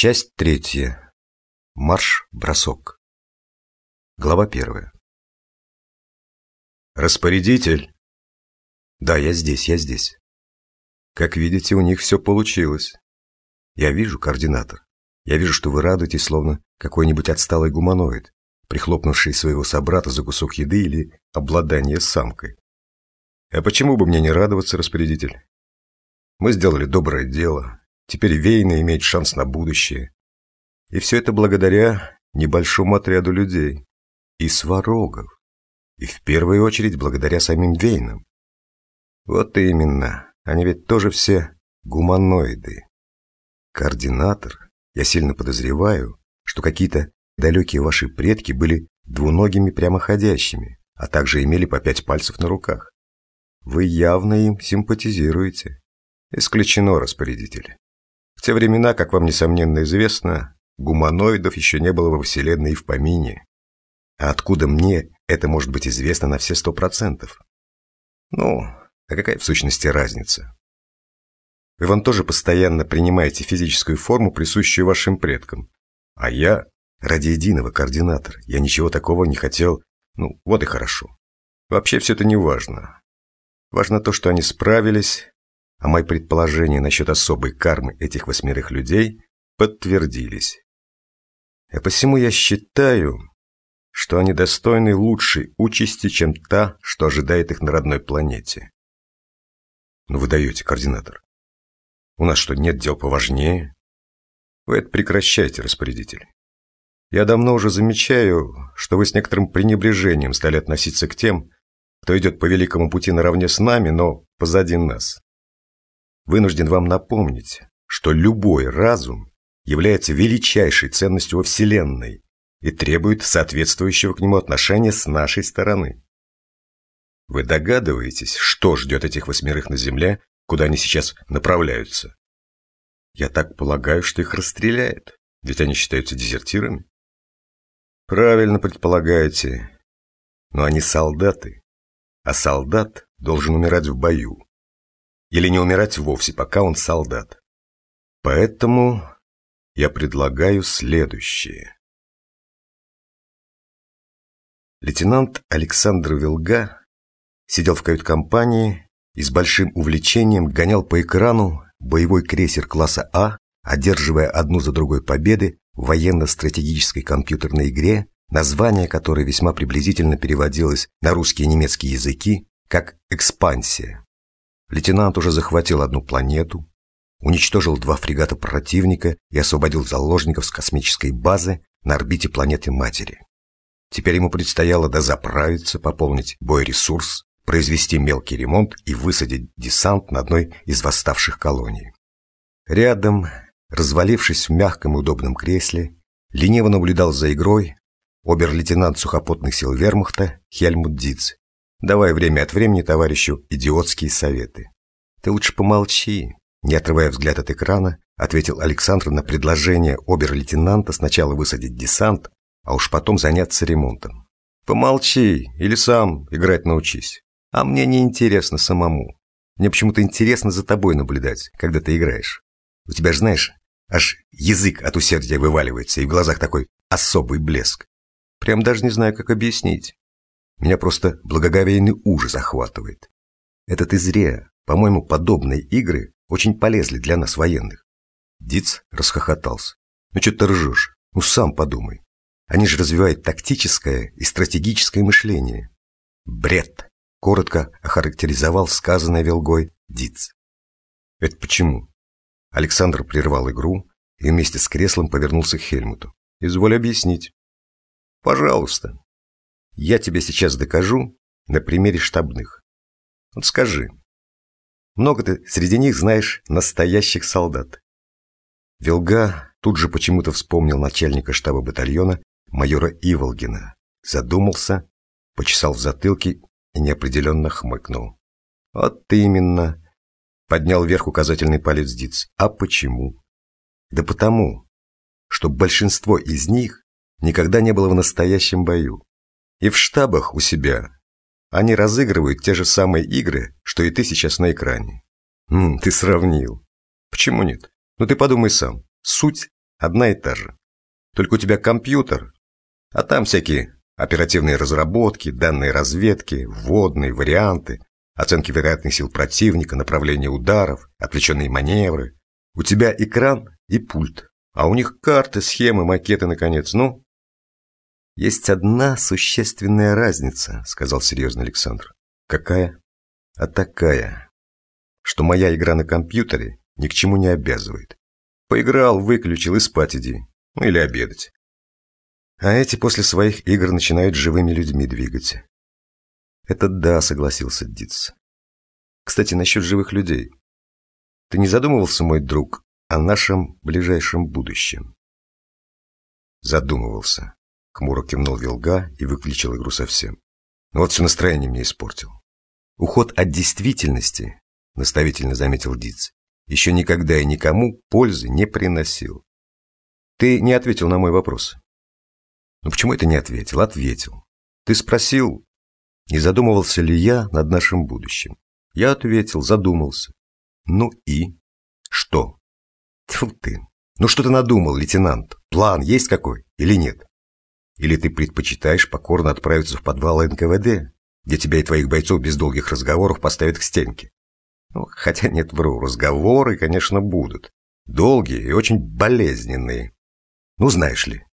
Часть третья. Марш-бросок. Глава первая. Распорядитель. Да, я здесь, я здесь. Как видите, у них все получилось. Я вижу, координатор. Я вижу, что вы радуетесь, словно какой-нибудь отсталый гуманоид, прихлопнувший своего собрата за кусок еды или обладание самкой. А почему бы мне не радоваться, распорядитель? Мы сделали доброе дело. Теперь Вейна имеет шанс на будущее. И все это благодаря небольшому отряду людей. И сварогов. И в первую очередь благодаря самим Вейнам. Вот именно. Они ведь тоже все гуманоиды. Координатор, я сильно подозреваю, что какие-то далекие ваши предки были двуногими прямоходящими, а также имели по пять пальцев на руках. Вы явно им симпатизируете. Исключено, распорядитель. В те времена, как вам несомненно известно, гуманоидов еще не было во Вселенной и в помине. А откуда мне это может быть известно на все сто процентов? Ну, а какая в сущности разница? Вы вон тоже постоянно принимаете физическую форму, присущую вашим предкам. А я ради единого координатора. Я ничего такого не хотел. Ну, вот и хорошо. Вообще все это не важно. Важно то, что они справились, а мои предположения насчет особой кармы этих восьмерых людей подтвердились. И посему я считаю, что они достойны лучшей участи, чем та, что ожидает их на родной планете. Ну вы даете, координатор. У нас что, нет дел поважнее? Вы это прекращайте, распорядитель. Я давно уже замечаю, что вы с некоторым пренебрежением стали относиться к тем, кто идет по великому пути наравне с нами, но позади нас. Вынужден вам напомнить, что любой разум является величайшей ценностью во Вселенной и требует соответствующего к нему отношения с нашей стороны. Вы догадываетесь, что ждет этих восьмерых на Земле, куда они сейчас направляются? Я так полагаю, что их расстреляют, ведь они считаются дезертирами. Правильно предполагаете, но они солдаты, а солдат должен умирать в бою или не умирать вовсе, пока он солдат. Поэтому я предлагаю следующее. Лейтенант Александр Вилга сидел в кают-компании и с большим увлечением гонял по экрану боевой крейсер класса А, одерживая одну за другой победы в военно-стратегической компьютерной игре, название которой весьма приблизительно переводилось на русский и немецкий языки как «экспансия». Лейтенант уже захватил одну планету, уничтожил два фрегата противника и освободил заложников с космической базы на орбите планеты-матери. Теперь ему предстояло дозаправиться, пополнить боересурс, произвести мелкий ремонт и высадить десант на одной из восставших колоний. Рядом, развалившись в мягком и удобном кресле, лениво наблюдал за игрой обер-лейтенант сухопутных сил вермахта Хельмут Диц, давая время от времени товарищу идиотские советы. «Ты лучше помолчи», — не отрывая взгляд от экрана, ответил Александр на предложение обер-лейтенанта сначала высадить десант, а уж потом заняться ремонтом. «Помолчи или сам играть научись. А мне не интересно самому. Мне почему-то интересно за тобой наблюдать, когда ты играешь. У тебя же, знаешь, аж язык от усердия вываливается, и в глазах такой особый блеск. Прям даже не знаю, как объяснить. Меня просто благоговейный ужас охватывает. Это ты зря. По-моему, подобные игры очень полезли для нас, военных. Диц расхохотался. Ну что ты ржешь? Ну сам подумай. Они же развивают тактическое и стратегическое мышление. Бред! Коротко охарактеризовал сказанное Велгой Диц. Это почему? Александр прервал игру и вместе с креслом повернулся к Хельмуту. Изволь объяснить. Пожалуйста. Я тебе сейчас докажу на примере штабных. Вот скажи, много ты среди них знаешь настоящих солдат? Вилга тут же почему-то вспомнил начальника штаба батальона майора Иволгина, задумался, почесал в затылке и неопределенно хмыкнул. Вот именно. Поднял вверх указательный палец Диц. А почему? Да потому, что большинство из них никогда не было в настоящем бою. И в штабах у себя они разыгрывают те же самые игры, что и ты сейчас на экране. М, ты сравнил. Почему нет? Ну ты подумай сам. Суть одна и та же. Только у тебя компьютер, а там всякие оперативные разработки, данные разведки, вводные варианты, оценки вероятных сил противника, направление ударов, отвлеченные маневры. У тебя экран и пульт, а у них карты, схемы, макеты, наконец. Ну, есть одна существенная разница, сказал серьезно Александр. Какая? А такая, что моя игра на компьютере ни к чему не обязывает. Поиграл, выключил и спать иди. Ну или обедать. А эти после своих игр начинают живыми людьми двигать. Это да, согласился Диц. Кстати, насчет живых людей. Ты не задумывался, мой друг, о нашем ближайшем будущем? Задумывался. Хмуро кивнул Вилга и выключил игру совсем. Но вот все настроение мне испортил. Уход от действительности, наставительно заметил Диц, еще никогда и никому пользы не приносил. Ты не ответил на мой вопрос. Ну почему это не ответил? Ответил. Ты спросил, не задумывался ли я над нашим будущим. Я ответил, задумался. Ну и? Что? Тьфу ты. Ну что ты надумал, лейтенант? План есть какой или нет? Или ты предпочитаешь покорно отправиться в подвал НКВД, где тебя и твоих бойцов без долгих разговоров поставят к стенке. Ну, хотя нет, вру, разговоры, конечно, будут. Долгие и очень болезненные. Ну, знаешь ли,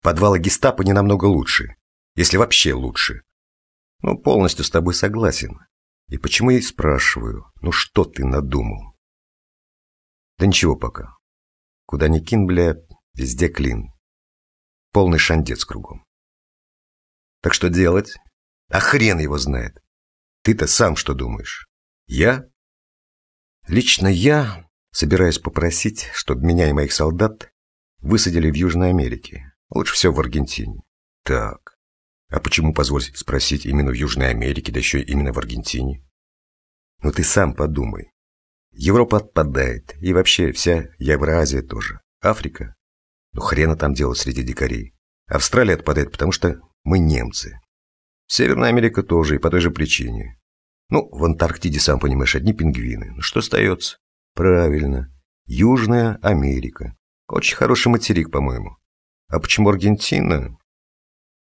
подвалы гестапо не намного лучше, если вообще лучше. Ну, полностью с тобой согласен. И почему я и спрашиваю, ну что ты надумал? Да ничего пока. Куда ни кинь, бля, везде клин. Полный шандец кругом. Так что делать? А хрен его знает. Ты-то сам что думаешь? Я? Лично я собираюсь попросить, чтобы меня и моих солдат высадили в Южной Америке. Лучше всего в Аргентине. Так. А почему, позволь спросить, именно в Южной Америке, да еще именно в Аргентине? Ну ты сам подумай. Европа отпадает, и вообще вся Евразия тоже. Африка? Ну хрена там делать среди дикарей. Австралия отпадает, потому что мы немцы. Северная Америка тоже, и по той же причине. Ну, в Антарктиде, сам понимаешь, одни пингвины. Ну, что остается? Правильно. Южная Америка. Очень хороший материк, по-моему. А почему Аргентина?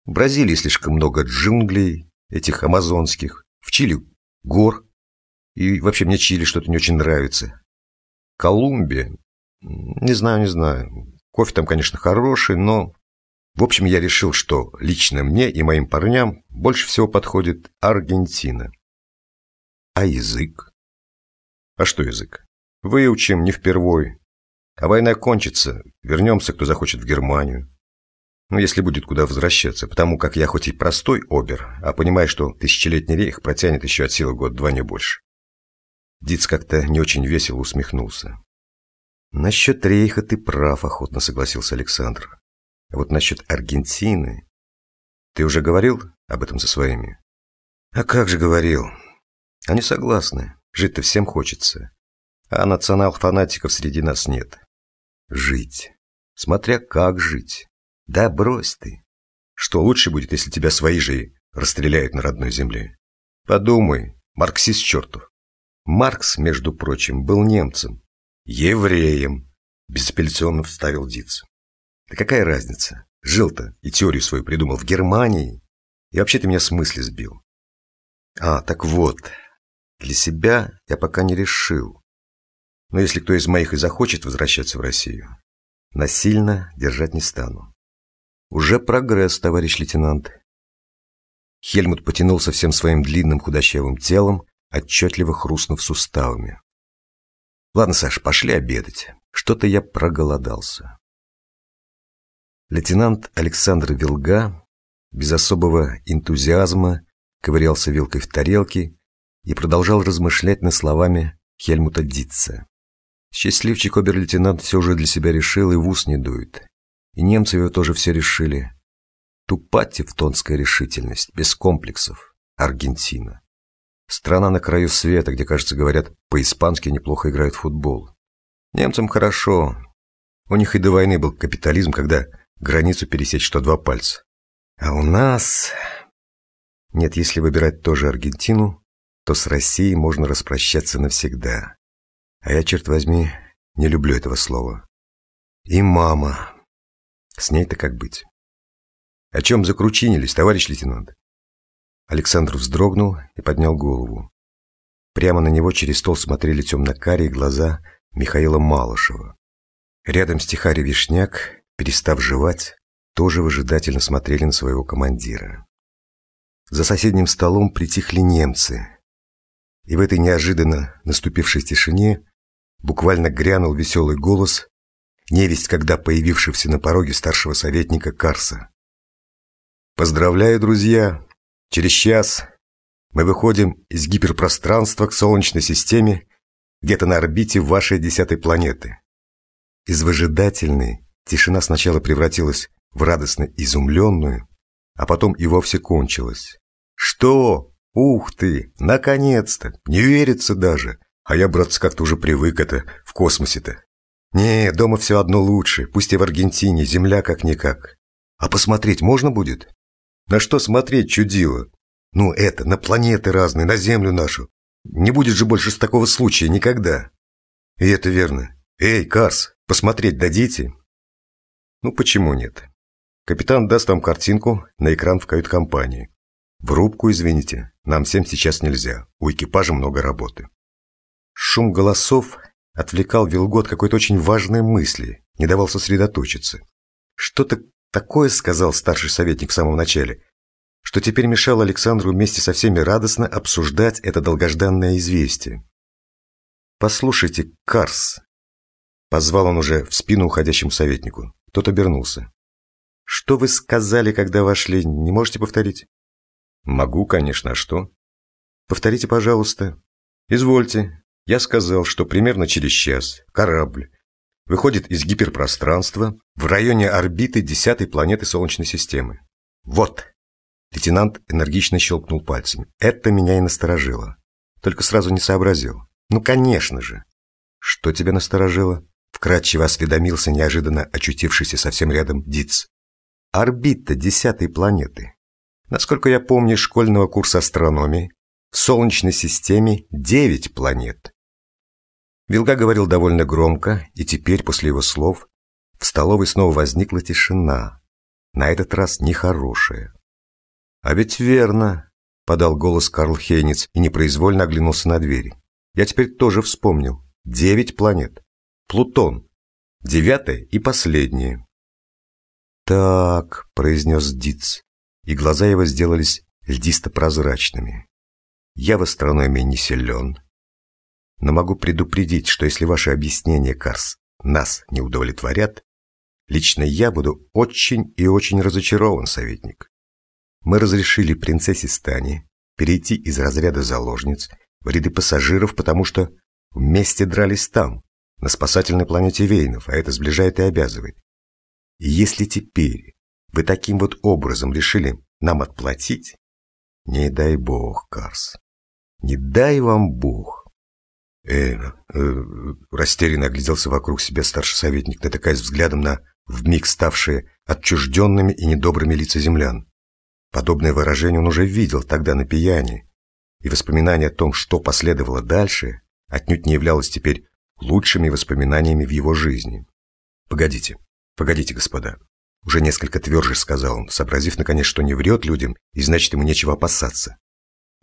В Бразилии слишком много джунглей, этих амазонских. В Чили гор. И вообще мне Чили что-то не очень нравится. Колумбия? Не знаю, не знаю. Кофе там, конечно, хороший, но в общем, я решил, что лично мне и моим парням больше всего подходит Аргентина. А язык? А что язык? Выучим не впервой. А война кончится, вернемся, кто захочет в Германию. Ну, если будет куда возвращаться, потому как я хоть и простой обер, а понимаю, что тысячелетний рейх протянет еще от силы год-два не больше. Диц как-то не очень весело усмехнулся. «Насчет рейха ты прав», — охотно согласился Александр. А вот насчет Аргентины... Ты уже говорил об этом со своими? А как же говорил? Они согласны. Жить-то всем хочется. А национал-фанатиков среди нас нет. Жить. Смотря как жить. Да брось ты. Что лучше будет, если тебя свои же расстреляют на родной земле? Подумай, марксист чертов. Маркс, между прочим, был немцем. Евреем, безапелляционно вставил Диц. Да какая разница? Жил-то и теорию свою придумал в Германии. И вообще ты меня с мысли сбил. А, так вот. Для себя я пока не решил. Но если кто из моих и захочет возвращаться в Россию, насильно держать не стану. Уже прогресс, товарищ лейтенант. Хельмут потянулся всем своим длинным худощавым телом, отчетливо хрустнув суставами. Ладно, Саш, пошли обедать. Что-то я проголодался. Лейтенант Александр Вилга без особого энтузиазма ковырялся вилкой в тарелке и продолжал размышлять над словами Хельмута Дитца. Счастливчик обер-лейтенант все же для себя решил и в ус не дует. И немцы его тоже все решили. Тупа тевтонская решительность, без комплексов. Аргентина. Страна на краю света, где, кажется, говорят, по-испански неплохо играют в футбол. Немцам хорошо. У них и до войны был капитализм, когда Границу пересечь что два пальца. А у нас... Нет, если выбирать тоже Аргентину, то с Россией можно распрощаться навсегда. А я, черт возьми, не люблю этого слова. И мама. С ней-то как быть? О чем закручинились, товарищ лейтенант? Александр вздрогнул и поднял голову. Прямо на него через стол смотрели темно-карие глаза Михаила Малышева. Рядом стихарь Вишняк, перестав жевать, тоже выжидательно смотрели на своего командира. За соседним столом притихли немцы. И в этой неожиданно наступившей тишине буквально грянул веселый голос, невесть когда появившегося на пороге старшего советника Карса. «Поздравляю, друзья! Через час мы выходим из гиперпространства к Солнечной системе где-то на орбите вашей десятой планеты». Из выжидательной тишина сначала превратилась в радостно изумленную, а потом и вовсе кончилась. «Что? Ух ты! Наконец-то! Не верится даже! А я, братцы, как-то уже привык это в космосе-то. Не, дома все одно лучше, пусть и в Аргентине, земля как-никак. А посмотреть можно будет? На что смотреть, чудило? Ну, это, на планеты разные, на Землю нашу. Не будет же больше с такого случая никогда. И это верно. Эй, Карс, посмотреть дадите? Ну, почему нет? Капитан даст вам картинку на экран в кают-компании. В рубку, извините, нам всем сейчас нельзя. У экипажа много работы. Шум голосов отвлекал Вилгот какой-то очень важной мысли, не давал сосредоточиться. Что-то такое сказал старший советник в самом начале, что теперь мешало Александру вместе со всеми радостно обсуждать это долгожданное известие. «Послушайте, Карс!» Позвал он уже в спину уходящему советнику. Тот обернулся. Что вы сказали, когда вошли? Не можете повторить? Могу, конечно, а что? Повторите, пожалуйста. Извольте. Я сказал, что примерно через час корабль выходит из гиперпространства в районе орбиты десятой планеты Солнечной системы. Вот. Лейтенант энергично щелкнул пальцами. Это меня и насторожило. Только сразу не сообразил. Ну, конечно же. Что тебя насторожило? Вкратчиво осведомился неожиданно очутившийся совсем рядом Диц орбита десятой планеты. Насколько я помню школьного курса астрономии, в Солнечной системе девять планет. Вилга говорил довольно громко, и теперь, после его слов, в столовой снова возникла тишина, на этот раз нехорошая. «А ведь верно», — подал голос Карл Хейниц и непроизвольно оглянулся на двери. «Я теперь тоже вспомнил. Девять планет. Плутон. Девятая и последняя. «Так», — произнес Диц, и глаза его сделались льдисто-прозрачными. «Я в астрономии не силен, но могу предупредить, что если ваши объяснения, Карс, нас не удовлетворят, лично я буду очень и очень разочарован, советник. Мы разрешили принцессе Стане перейти из разряда заложниц в ряды пассажиров, потому что вместе дрались там, на спасательной планете Вейнов, а это сближает и обязывает. И если теперь вы таким вот образом решили нам отплатить, не дай бог, Карс, не дай вам бог. Э, э, растерянно огляделся вокруг себя старший советник, натыкаясь взглядом на вмиг ставшие отчужденными и недобрыми лица землян. Подобное выражение он уже видел тогда на пияне, и воспоминание о том, что последовало дальше, отнюдь не являлось теперь лучшими воспоминаниями в его жизни. Погодите, «Погодите, господа», — уже несколько тверже сказал он, сообразив, наконец, что не врет людям, и значит, ему нечего опасаться.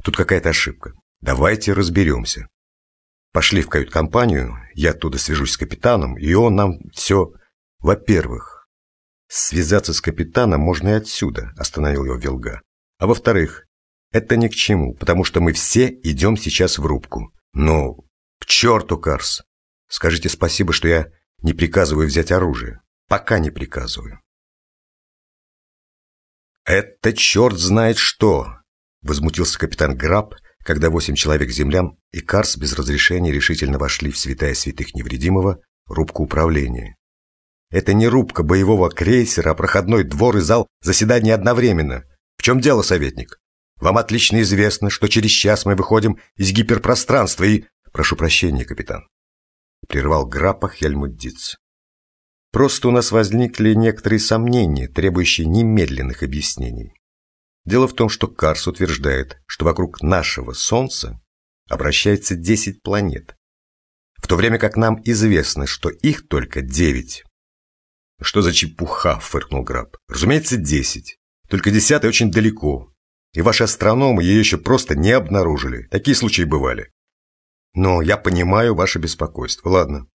«Тут какая-то ошибка. Давайте разберемся. Пошли в кают-компанию, я оттуда свяжусь с капитаном, и он нам все... Во-первых, связаться с капитаном можно и отсюда», — остановил его Вилга. «А во-вторых, это ни к чему, потому что мы все идем сейчас в рубку. Ну, к черту, Карс! Скажите спасибо, что я не приказываю взять оружие. Пока не приказываю. «Это черт знает что!» – возмутился капитан Граб, когда восемь человек-землян и Карс без разрешения решительно вошли в святая святых невредимого рубку управления. «Это не рубка боевого крейсера, а проходной двор и зал заседания одновременно. В чем дело, советник? Вам отлично известно, что через час мы выходим из гиперпространства и...» «Прошу прощения, капитан», – прервал Граппа Хельмут. Просто у нас возникли некоторые сомнения, требующие немедленных объяснений. Дело в том, что Карс утверждает, что вокруг нашего Солнца обращается 10 планет, в то время как нам известно, что их только 9. Что за чепуха, фыркнул Граб. Разумеется, десять. Только десятый очень далеко. И ваши астрономы ее еще просто не обнаружили. Такие случаи бывали. Но я понимаю ваше беспокойство. Ладно.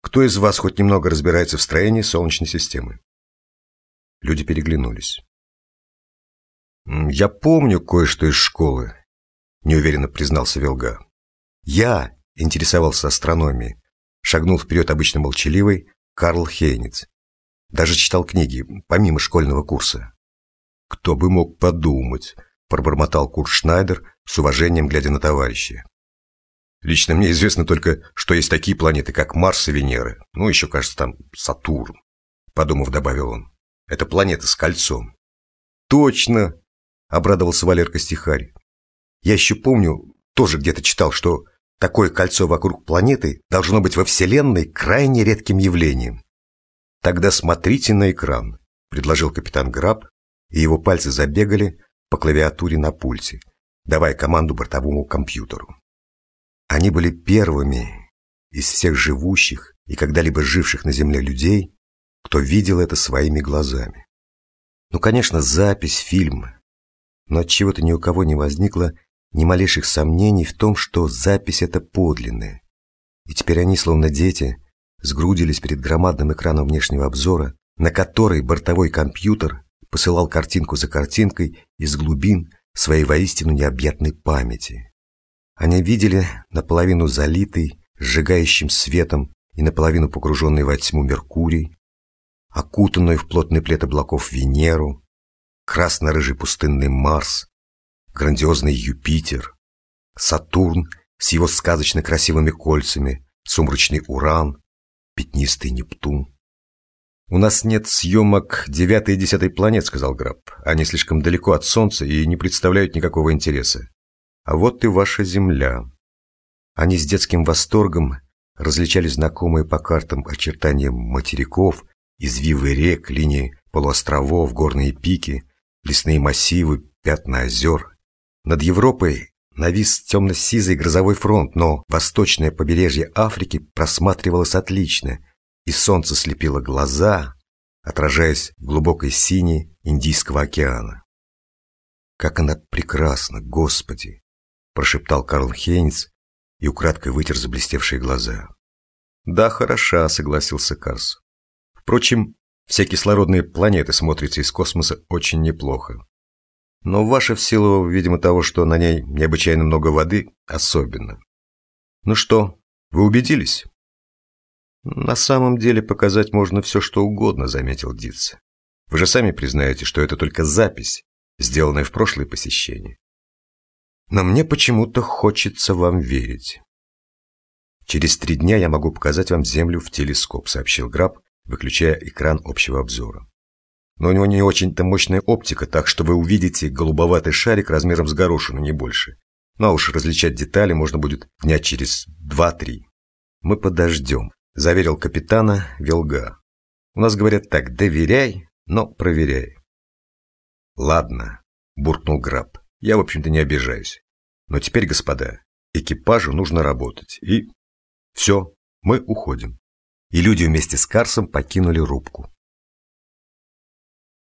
Кто из вас хоть немного разбирается в строении Солнечной системы? Люди переглянулись. «Я помню кое-что из школы», – неуверенно признался Велга. «Я интересовался астрономией», – шагнул вперед обычно молчаливый Карл Хейниц. Даже читал книги, помимо школьного курса. «Кто бы мог подумать», – пробормотал Курт Шнайдер с уважением, глядя на товарища. «Лично мне известно только, что есть такие планеты, как Марс и Венера. Ну, еще, кажется, там Сатурн», – подумав, добавил он. «Это планета с кольцом». «Точно!» – обрадовался Валерка Стихарь. «Я еще помню, тоже где-то читал, что такое кольцо вокруг планеты должно быть во Вселенной крайне редким явлением». «Тогда смотрите на экран», – предложил капитан Граб, и его пальцы забегали по клавиатуре на пульте, давая команду бортовому компьютеру. Они были первыми из всех живущих и когда-либо живших на Земле людей, кто видел это своими глазами. Ну, конечно, запись, фильм, но от чего то ни у кого не возникло ни малейших сомнений в том, что запись это подлинная. И теперь они, словно дети, сгрудились перед громадным экраном внешнего обзора, на который бортовой компьютер посылал картинку за картинкой из глубин своей воистину необъятной памяти. Они видели наполовину залитый, сжигающим светом и наполовину погруженный во тьму Меркурий, окутанную в плотный плед облаков Венеру, красно-рыжий пустынный Марс, грандиозный Юпитер, Сатурн с его сказочно красивыми кольцами, сумрачный Уран, пятнистый Нептун. «У нас нет съемок девятой и десятой планет», — сказал Граб. «Они слишком далеко от Солнца и не представляют никакого интереса. А вот и ваша Земля». Они с детским восторгом различали знакомые по картам очертания материков, извивы рек, линии полуостровов, горные пики, лесные массивы, пятна озер. Над Европой навис темно-сизый грозовой фронт, но восточное побережье Африки просматривалось отлично, и солнце слепило глаза, отражаясь в глубокой синей Индийского океана. «Как она прекрасна, Господи!» – прошептал Карл Хейнс и украдкой вытер заблестевшие глаза. «Да, хороша», – согласился Карс. «Впрочем, все кислородные планеты смотрятся из космоса очень неплохо. Но ваша в силу, видимо, того, что на ней необычайно много воды, особенно. Ну что, вы убедились? На самом деле показать можно все, что угодно, заметил Диц. Вы же сами признаете, что это только запись, сделанная в прошлое посещение. Но мне почему-то хочется вам верить. Через три дня я могу показать вам Землю в телескоп, сообщил Граб, выключая экран общего обзора но у него не очень-то мощная оптика, так что вы увидите голубоватый шарик размером с горошину, не больше. Ну а уж различать детали можно будет дня через два-три. Мы подождем, заверил капитана Велга. У нас говорят так, доверяй, но проверяй. Ладно, буркнул Граб. Я, в общем-то, не обижаюсь. Но теперь, господа, экипажу нужно работать. И все, мы уходим. И люди вместе с Карсом покинули рубку.